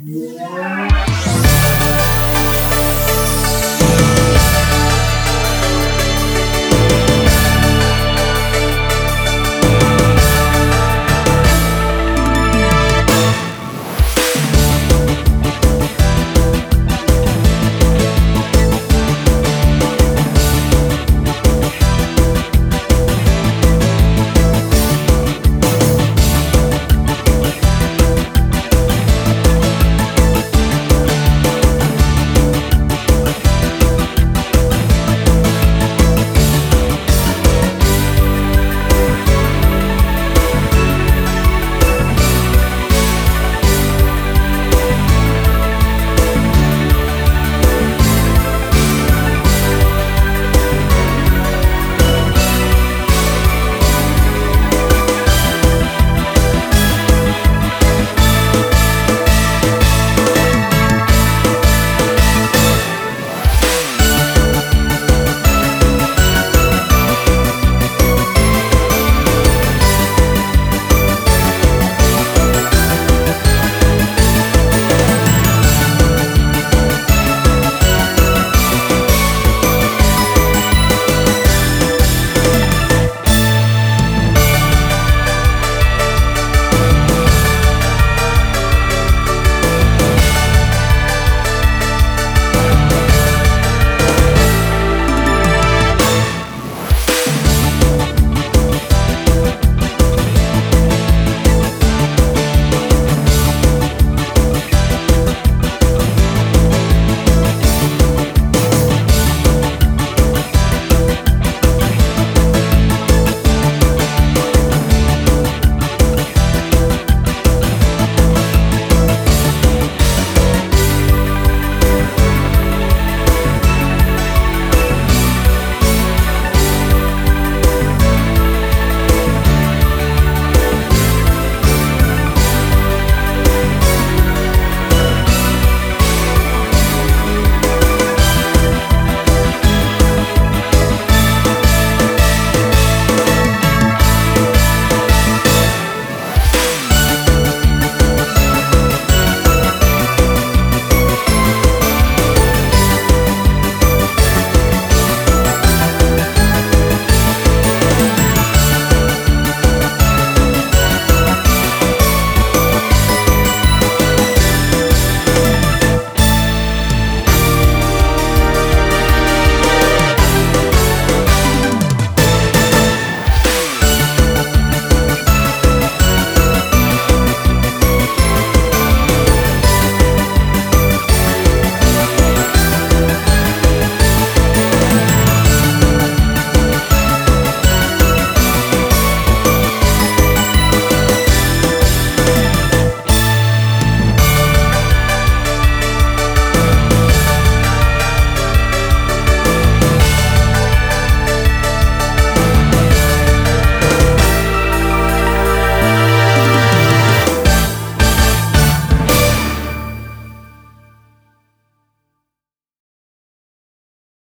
Yeah.